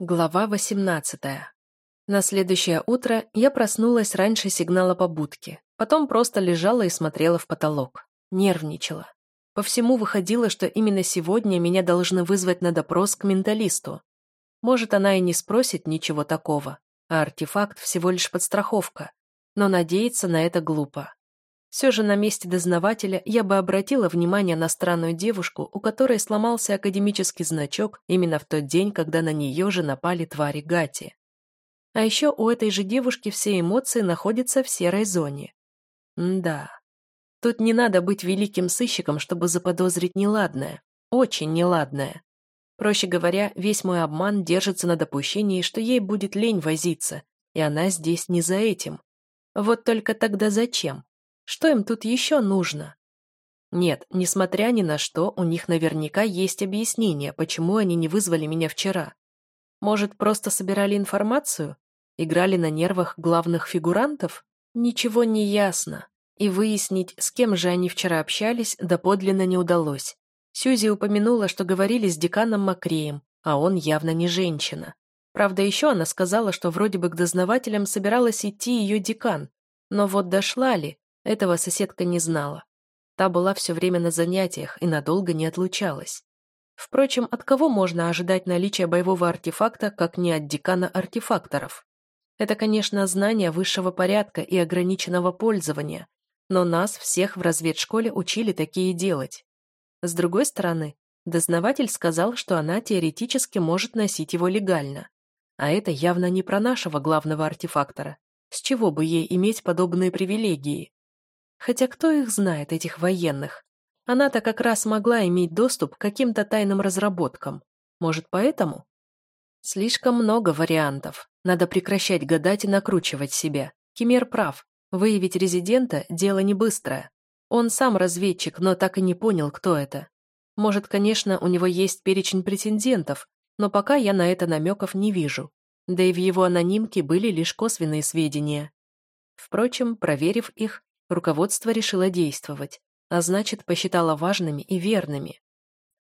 Глава 18. На следующее утро я проснулась раньше сигнала побудки, потом просто лежала и смотрела в потолок. Нервничала. По всему выходило, что именно сегодня меня должны вызвать на допрос к менталисту. Может, она и не спросит ничего такого, а артефакт всего лишь подстраховка, но надеяться на это глупо. Все же на месте дознавателя я бы обратила внимание на странную девушку, у которой сломался академический значок именно в тот день, когда на нее же напали твари Гати. А еще у этой же девушки все эмоции находятся в серой зоне. М да. Тут не надо быть великим сыщиком, чтобы заподозрить неладное. Очень неладное. Проще говоря, весь мой обман держится на допущении, что ей будет лень возиться, и она здесь не за этим. Вот только тогда зачем? Что им тут еще нужно? Нет, несмотря ни на что, у них наверняка есть объяснение, почему они не вызвали меня вчера. Может, просто собирали информацию? Играли на нервах главных фигурантов? Ничего не ясно. И выяснить, с кем же они вчера общались, доподлинно не удалось. Сьюзи упомянула, что говорили с деканом Макреем, а он явно не женщина. Правда, еще она сказала, что вроде бы к дознавателям собиралась идти ее декан. Но вот дошла ли, этого соседка не знала. Та была все время на занятиях и надолго не отлучалась. Впрочем, от кого можно ожидать наличия боевого артефакта, как не от декана артефакторов? Это, конечно, знание высшего порядка и ограниченного пользования, но нас всех в разведшколе учили такие делать. С другой стороны, дознаватель сказал, что она теоретически может носить его легально. А это явно не про нашего главного артефактора. С чего бы ей иметь подобные привилегии? Хотя кто их знает, этих военных? Она-то как раз могла иметь доступ к каким-то тайным разработкам. Может, поэтому? Слишком много вариантов. Надо прекращать гадать и накручивать себя. Кемер прав. Выявить резидента – дело не быстрое. Он сам разведчик, но так и не понял, кто это. Может, конечно, у него есть перечень претендентов, но пока я на это намеков не вижу. Да и в его анонимке были лишь косвенные сведения. Впрочем, проверив их, руководство решило действовать, а значит, посчитало важными и верными.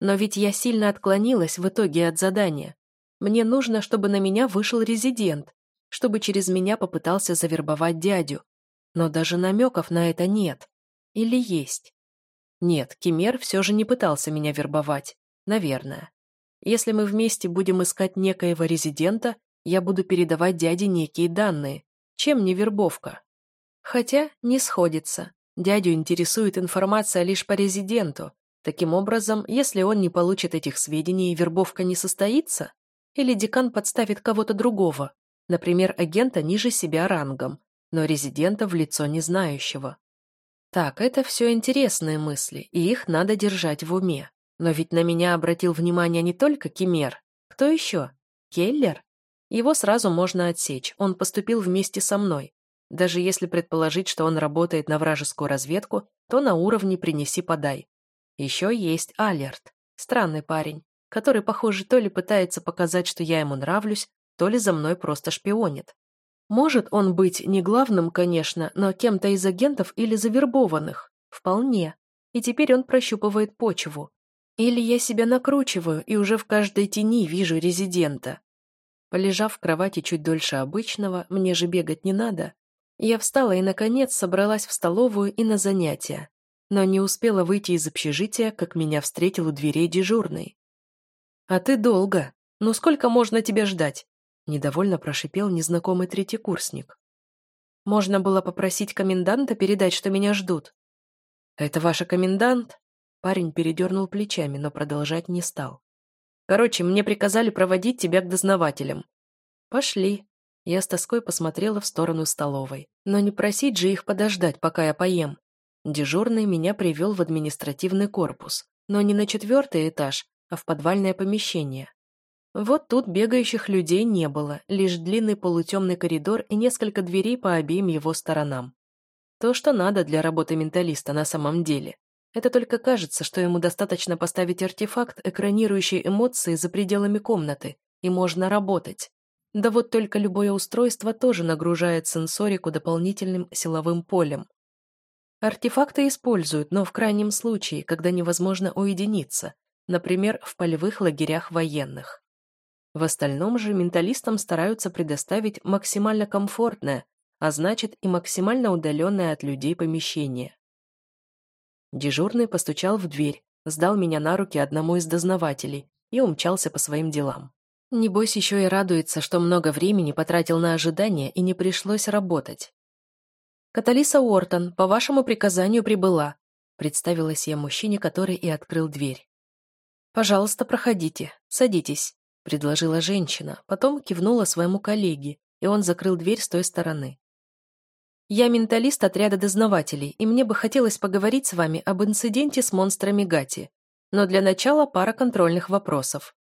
Но ведь я сильно отклонилась в итоге от задания. Мне нужно, чтобы на меня вышел резидент, чтобы через меня попытался завербовать дядю. Но даже намеков на это нет. Или есть? Нет, Кемер все же не пытался меня вербовать. Наверное. Если мы вместе будем искать некоего резидента, я буду передавать дяде некие данные. Чем не вербовка? Хотя не сходится. Дядю интересует информация лишь по резиденту. Таким образом, если он не получит этих сведений, вербовка не состоится? Или декан подставит кого-то другого, например, агента ниже себя рангом, но резидента в лицо не знающего? Так, это все интересные мысли, и их надо держать в уме. Но ведь на меня обратил внимание не только Кемер. Кто еще? Келлер? Его сразу можно отсечь, он поступил вместе со мной. Даже если предположить, что он работает на вражескую разведку, то на уровне «принеси-подай». Еще есть Алерт, странный парень, который, похоже, то ли пытается показать, что я ему нравлюсь, то ли за мной просто шпионит. Может он быть не главным, конечно, но кем-то из агентов или завербованных. Вполне. И теперь он прощупывает почву. Или я себя накручиваю и уже в каждой тени вижу резидента. Полежав в кровати чуть дольше обычного, мне же бегать не надо, я встала и, наконец, собралась в столовую и на занятия, но не успела выйти из общежития, как меня встретил у дверей дежурный. «А ты долго. Ну сколько можно тебя ждать?» Недовольно прошипел незнакомый третий курсник. «Можно было попросить коменданта передать, что меня ждут». «Это ваш комендант?» Парень передернул плечами, но продолжать не стал. «Короче, мне приказали проводить тебя к дознавателям». «Пошли», я с тоской посмотрела в сторону столовой. Но не просить же их подождать, пока я поем. Дежурный меня привел в административный корпус, но не на четвертый этаж, а в подвальное помещение. Вот тут бегающих людей не было, лишь длинный полутемный коридор и несколько дверей по обеим его сторонам. То, что надо для работы менталиста на самом деле. Это только кажется, что ему достаточно поставить артефакт, экранирующий эмоции за пределами комнаты, и можно работать. Да вот только любое устройство тоже нагружает сенсорику дополнительным силовым полем. Артефакты используют, но в крайнем случае, когда невозможно уединиться, например, в полевых лагерях военных. В остальном же менталистам стараются предоставить максимально комфортное, а значит и максимально удаленное от людей помещение. Дежурный постучал в дверь, сдал меня на руки одному из дознавателей и умчался по своим делам. Небось, еще и радуется, что много времени потратил на ожидание и не пришлось работать. «Каталиса Уортон, по вашему приказанию прибыла», представилась я мужчине, который и открыл дверь. «Пожалуйста, проходите, садитесь», предложила женщина, потом кивнула своему коллеге, и он закрыл дверь с той стороны. «Я менталист отряда дознавателей, и мне бы хотелось поговорить с вами об инциденте с монстрами Гати. Но для начала пара контрольных вопросов».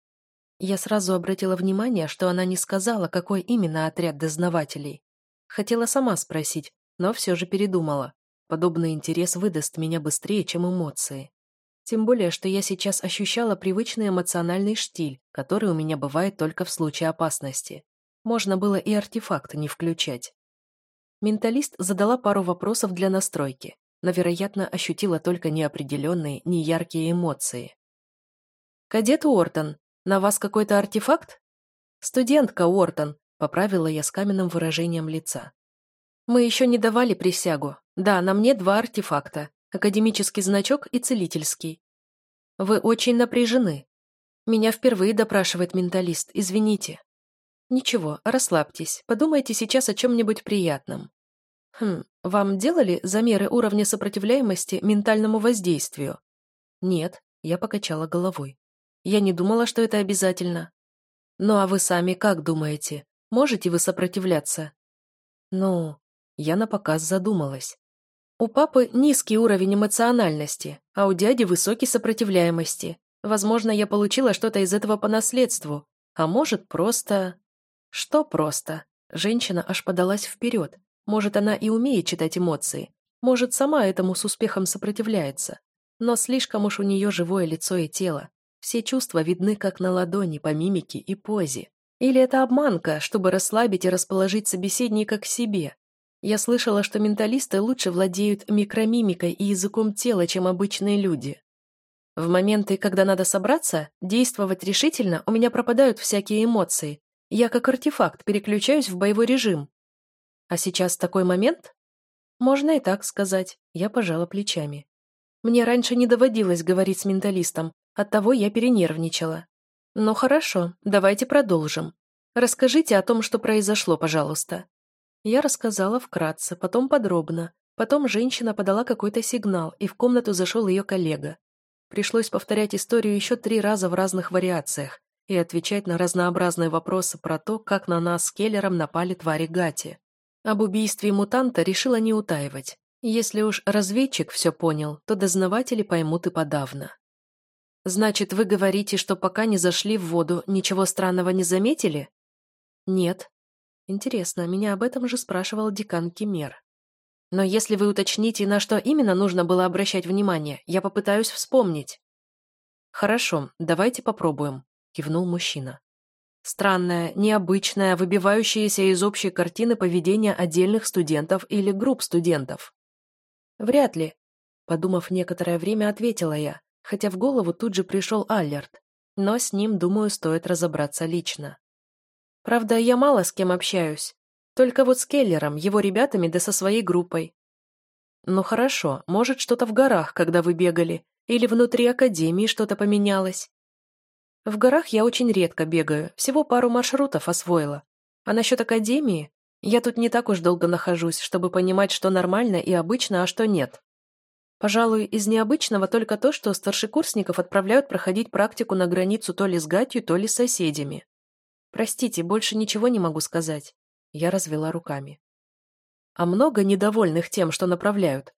Я сразу обратила внимание, что она не сказала, какой именно отряд дознавателей. Хотела сама спросить, но все же передумала. Подобный интерес выдаст меня быстрее, чем эмоции. Тем более, что я сейчас ощущала привычный эмоциональный штиль, который у меня бывает только в случае опасности. Можно было и артефакт не включать. Менталист задала пару вопросов для настройки, но, вероятно, ощутила только неопределенные, неяркие эмоции. «Кадет Уортон, на вас какой-то артефакт?» «Студентка Уортон», — поправила я с каменным выражением лица. «Мы еще не давали присягу. Да, на мне два артефакта. Академический значок и целительский. Вы очень напряжены. Меня впервые допрашивает менталист, извините. Ничего, расслабьтесь, подумайте сейчас о чем-нибудь приятном. Хм, вам делали замеры уровня сопротивляемости ментальному воздействию? Нет, я покачала головой. Я не думала, что это обязательно. Ну а вы сами как думаете? Можете вы сопротивляться? Ну, я напоказ задумалась. У папы низкий уровень эмоциональности, а у дяди высокий сопротивляемости. Возможно, я получила что-то из этого по наследству, а может, просто... Что просто? Женщина аж подалась вперед. Может, она и умеет читать эмоции. Может, сама этому с успехом сопротивляется. Но слишком уж у нее живое лицо и тело. Все чувства видны как на ладони, по мимике и позе. Или это обманка, чтобы расслабить и расположить собеседника к себе? Я слышала, что менталисты лучше владеют микромимикой и языком тела, чем обычные люди. В моменты, когда надо собраться, действовать решительно, у меня пропадают всякие эмоции, я как артефакт переключаюсь в боевой режим. А сейчас такой момент? Можно и так сказать. Я пожала плечами. Мне раньше не доводилось говорить с менталистом, оттого я перенервничала. Ну хорошо, давайте продолжим. Расскажите о том, что произошло, пожалуйста. Я рассказала вкратце, потом подробно. Потом женщина подала какой-то сигнал, и в комнату зашел ее коллега. Пришлось повторять историю еще три раза в разных вариациях, и отвечать на разнообразные вопросы про то, как на нас с Келлером напали твари Гати. Об убийстве мутанта решила не утаивать. Если уж разведчик все понял, то дознаватели поймут и подавно. «Значит, вы говорите, что пока не зашли в воду, ничего странного не заметили?» «Нет». Интересно, меня об этом же спрашивал декан Кемер. «Но если вы уточните, на что именно нужно было обращать внимание, я попытаюсь вспомнить». «Хорошо, давайте попробуем», — кивнул мужчина. Странное, необычное, выбивающееся из общей картины поведение отдельных студентов или групп студентов. Вряд ли, подумав некоторое время, ответила я, хотя в голову тут же пришел Аллерт, но с ним, думаю, стоит разобраться лично. Правда, я мало с кем общаюсь, только вот с Келлером, его ребятами да со своей группой. Ну хорошо, может, что-то в горах, когда вы бегали, или внутри академии что-то поменялось. В горах я очень редко бегаю, всего пару маршрутов освоила. А насчет академии? Я тут не так уж долго нахожусь, чтобы понимать, что нормально и обычно, а что нет. Пожалуй, из необычного только то, что старшекурсников отправляют проходить практику на границу то ли с Гатью, то ли с соседями. Простите, больше ничего не могу сказать. Я развела руками. А много недовольных тем, что направляют?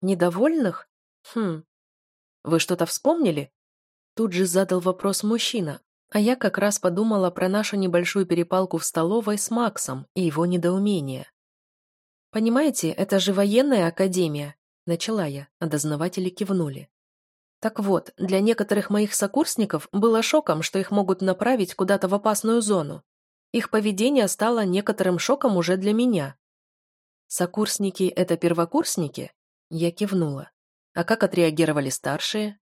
Недовольных? Хм. Вы что-то вспомнили? Тут же задал вопрос мужчина, а я как раз подумала про нашу небольшую перепалку в столовой с Максом и его недоумение. «Понимаете, это же военная академия», — начала я, а дознаватели кивнули. Так вот, для некоторых моих сокурсников было шоком, что их могут направить куда-то в опасную зону. Их поведение стало некоторым шоком уже для меня. «Сокурсники — это первокурсники?» Я кивнула. «А как отреагировали старшие?»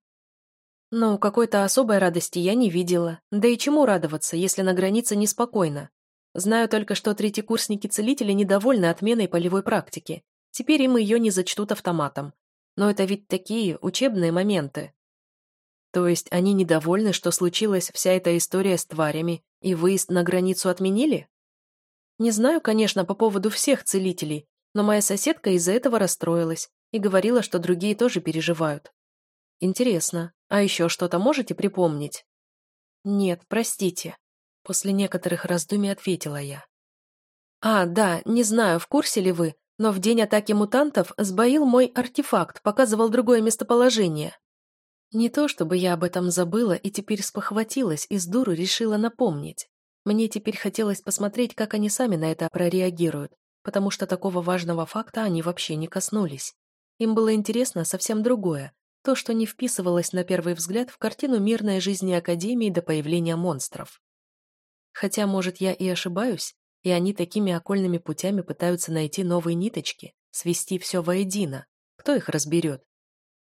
Но какой-то особой радости я не видела. Да и чему радоваться, если на границе неспокойно? Знаю только, что третьекурсники-целители недовольны отменой полевой практики. Теперь им ее не зачтут автоматом. Но это ведь такие учебные моменты. То есть они недовольны, что случилась вся эта история с тварями, и выезд на границу отменили? Не знаю, конечно, по поводу всех целителей, но моя соседка из-за этого расстроилась и говорила, что другие тоже переживают. Интересно, а еще что-то можете припомнить? Нет, простите. После некоторых раздумий ответила я. А, да, не знаю, в курсе ли вы, но в день атаки мутантов сбоил мой артефакт, показывал другое местоположение. Не то чтобы я об этом забыла и теперь спохватилась и с дуру решила напомнить. Мне теперь хотелось посмотреть, как они сами на это прореагируют, потому что такого важного факта они вообще не коснулись. Им было интересно совсем другое, то, что не вписывалось на первый взгляд в картину мирной жизни Академии до появления монстров. Хотя, может, я и ошибаюсь, и они такими окольными путями пытаются найти новые ниточки, свести все воедино. Кто их разберет?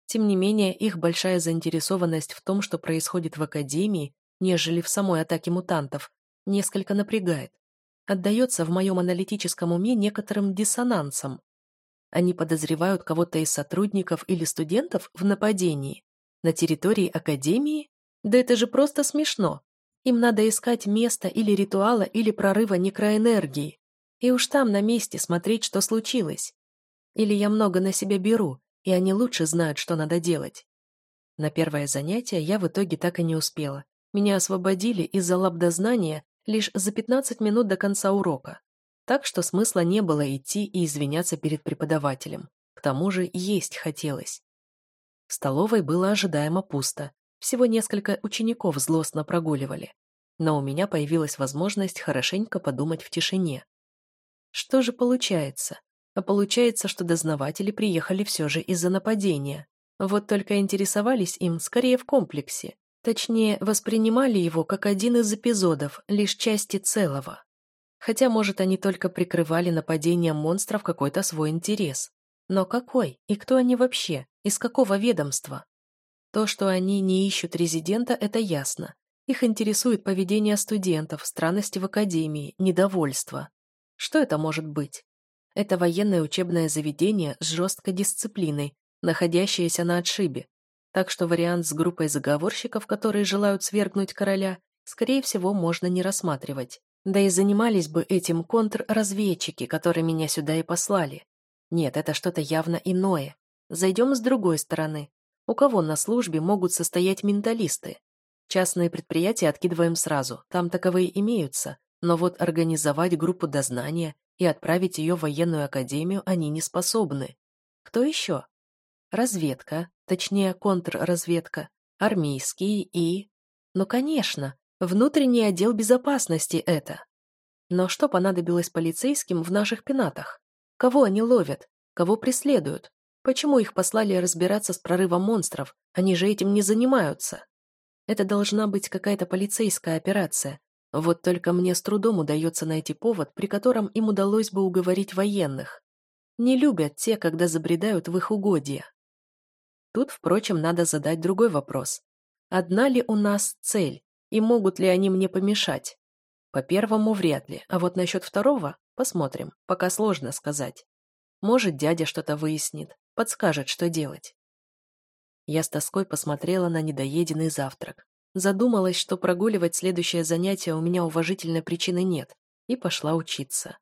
Тем не менее, их большая заинтересованность в том, что происходит в Академии, нежели в самой атаке мутантов, несколько напрягает. Отдается в моем аналитическом уме некоторым диссонансом. Они подозревают кого-то из сотрудников или студентов в нападении. На территории Академии? Да это же просто смешно. Им надо искать место или ритуала, или прорыва некроэнергии. И уж там на месте смотреть, что случилось. Или я много на себя беру, и они лучше знают, что надо делать. На первое занятие я в итоге так и не успела. Меня освободили из-за лабдознания лишь за 15 минут до конца урока. Так что смысла не было идти и извиняться перед преподавателем. К тому же есть хотелось. В столовой было ожидаемо пусто. Всего несколько учеников злостно прогуливали. Но у меня появилась возможность хорошенько подумать в тишине. Что же получается? А получается, что дознаватели приехали все же из-за нападения. Вот только интересовались им скорее в комплексе. Точнее, воспринимали его как один из эпизодов, лишь части целого. Хотя, может, они только прикрывали нападением монстров какой-то свой интерес. Но какой? И кто они вообще? Из какого ведомства? То, что они не ищут резидента, это ясно. Их интересует поведение студентов, странности в академии, недовольство. Что это может быть? Это военное учебное заведение с жесткой дисциплиной, находящееся на отшибе. Так что вариант с группой заговорщиков, которые желают свергнуть короля, скорее всего, можно не рассматривать. Да и занимались бы этим контрразведчики, которые меня сюда и послали. Нет, это что-то явно иное. Зайдем с другой стороны. У кого на службе могут состоять менталисты? Частные предприятия откидываем сразу, там таковые имеются, но вот организовать группу дознания и отправить ее в военную академию они не способны. Кто еще? Разведка, точнее контрразведка, армейские и... Ну, конечно, внутренний отдел безопасности это. Но что понадобилось полицейским в наших пенатах? Кого они ловят? Кого преследуют? Почему их послали разбираться с прорывом монстров? Они же этим не занимаются. Это должна быть какая-то полицейская операция, вот только мне с трудом удается найти повод, при котором им удалось бы уговорить военных. Не любят те, когда забредают в их угодья. Тут, впрочем, надо задать другой вопрос. Одна ли у нас цель, и могут ли они мне помешать? По первому вряд ли, а вот насчет второго посмотрим, пока сложно сказать. Может, дядя что-то выяснит, подскажет, что делать. Я с тоской посмотрела на недоеденный завтрак. Задумалась, что прогуливать следующее занятие у меня уважительной причины нет, и пошла учиться.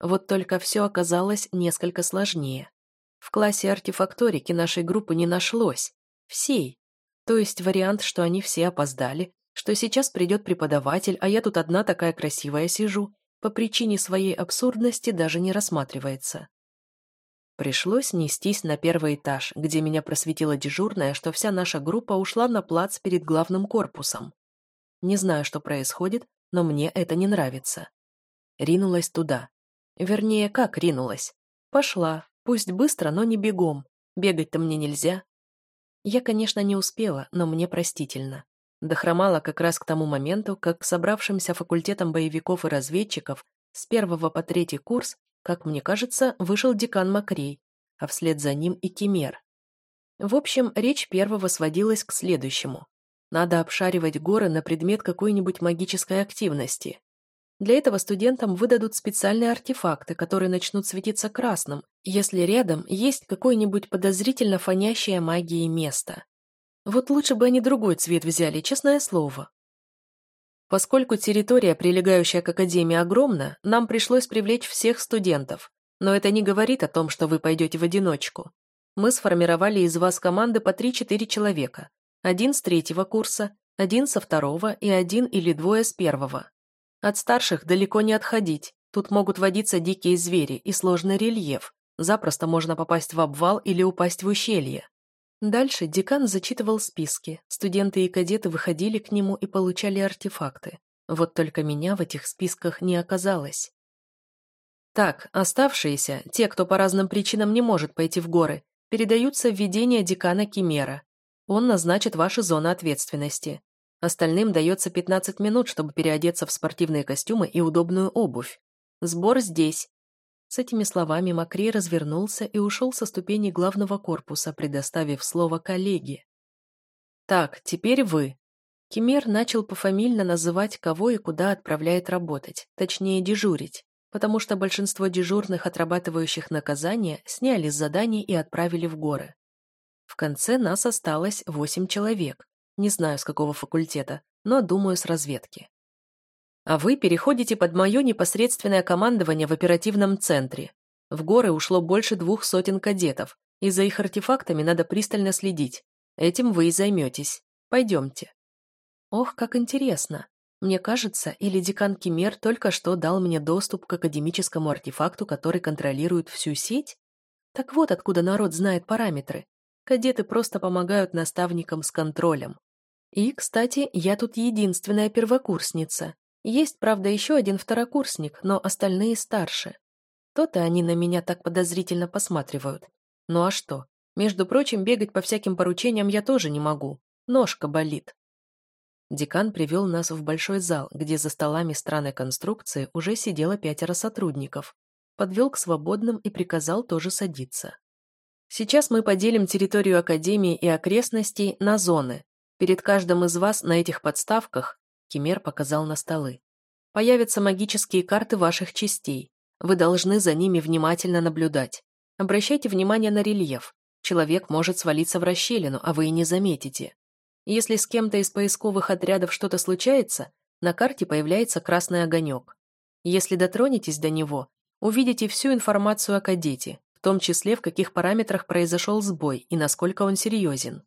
Вот только все оказалось несколько сложнее. В классе артефакторики нашей группы не нашлось. Всей. То есть вариант, что они все опоздали, что сейчас придет преподаватель, а я тут одна такая красивая сижу, по причине своей абсурдности даже не рассматривается. Пришлось нестись на первый этаж, где меня просветила дежурная, что вся наша группа ушла на плац перед главным корпусом. Не знаю, что происходит, но мне это не нравится. Ринулась туда. Вернее, как ринулась? Пошла, пусть быстро, но не бегом. Бегать-то мне нельзя. Я, конечно, не успела, но мне простительно. Дохромала как раз к тому моменту, как собравшимся факультетам боевиков и разведчиков с первого по третий курс как мне кажется, вышел декан Макрей, а вслед за ним и Кемер. В общем, речь первого сводилась к следующему. Надо обшаривать горы на предмет какой-нибудь магической активности. Для этого студентам выдадут специальные артефакты, которые начнут светиться красным, если рядом есть какое-нибудь подозрительно фонящее магией место. Вот лучше бы они другой цвет взяли, честное слово. Поскольку территория, прилегающая к Академии, огромна, нам пришлось привлечь всех студентов. Но это не говорит о том, что вы пойдете в одиночку. Мы сформировали из вас команды по 3-4 человека. Один с третьего курса, один со второго и один или двое с первого. От старших далеко не отходить. Тут могут водиться дикие звери и сложный рельеф. Запросто можно попасть в обвал или упасть в ущелье. Дальше декан зачитывал списки. Студенты и кадеты выходили к нему и получали артефакты. Вот только меня в этих списках не оказалось. Так, оставшиеся, те, кто по разным причинам не может пойти в горы, передаются в ведение декана Кимера. Он назначит ваши зоны ответственности. Остальным дается 15 минут, чтобы переодеться в спортивные костюмы и удобную обувь. Сбор здесь. С этими словами Макри развернулся и ушел со ступени главного корпуса, предоставив слово коллеге. «Так, теперь вы». Кемер начал пофамильно называть, кого и куда отправляет работать, точнее дежурить, потому что большинство дежурных, отрабатывающих наказания, сняли с заданий и отправили в горы. В конце нас осталось восемь человек. Не знаю, с какого факультета, но думаю, с разведки. А вы переходите под мое непосредственное командование в оперативном центре. В горы ушло больше двух сотен кадетов, и за их артефактами надо пристально следить. Этим вы и займетесь. Пойдемте. Ох, как интересно. Мне кажется, или декан Кимер только что дал мне доступ к академическому артефакту, который контролирует всю сеть? Так вот откуда народ знает параметры. Кадеты просто помогают наставникам с контролем. И, кстати, я тут единственная первокурсница. Есть, правда, еще один второкурсник, но остальные старше. То-то они на меня так подозрительно посматривают. Ну а что? Между прочим, бегать по всяким поручениям я тоже не могу. Ножка болит. Декан привел нас в большой зал, где за столами странной конструкции уже сидело пятеро сотрудников. Подвел к свободным и приказал тоже садиться. Сейчас мы поделим территорию Академии и окрестностей на зоны, Перед каждым из вас на этих подставках, Кемер показал на столы, появятся магические карты ваших частей. Вы должны за ними внимательно наблюдать. Обращайте внимание на рельеф. Человек может свалиться в расщелину, а вы и не заметите. Если с кем-то из поисковых отрядов что-то случается, на карте появляется красный огонек. Если дотронетесь до него, увидите всю информацию о кадете, в том числе в каких параметрах произошел сбой и насколько он серьезен.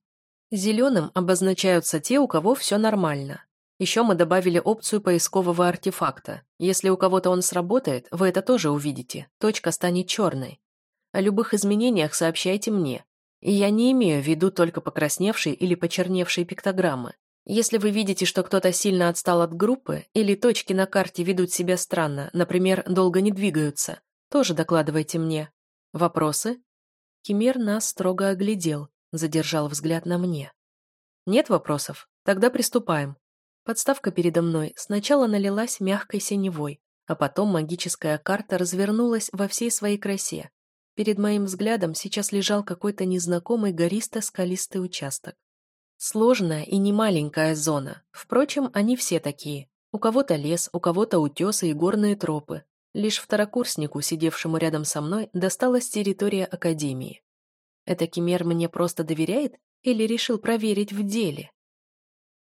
Зеленым обозначаются те, у кого все нормально. Еще мы добавили опцию поискового артефакта. Если у кого-то он сработает, вы это тоже увидите. Точка станет черной. О любых изменениях сообщайте мне. И я не имею в виду только покрасневшие или почерневшие пиктограммы. Если вы видите, что кто-то сильно отстал от группы, или точки на карте ведут себя странно, например, долго не двигаются, тоже докладывайте мне. Вопросы? Кемер нас строго оглядел, Задержал взгляд на мне. Нет вопросов? Тогда приступаем. Подставка передо мной сначала налилась мягкой синевой, а потом магическая карта развернулась во всей своей красе. Перед моим взглядом сейчас лежал какой-то незнакомый гористо-скалистый участок. Сложная и немаленькая зона. Впрочем, они все такие. У кого-то лес, у кого-то утесы и горные тропы. Лишь второкурснику, сидевшему рядом со мной, досталась территория Академии. Это Кемер мне просто доверяет или решил проверить в деле?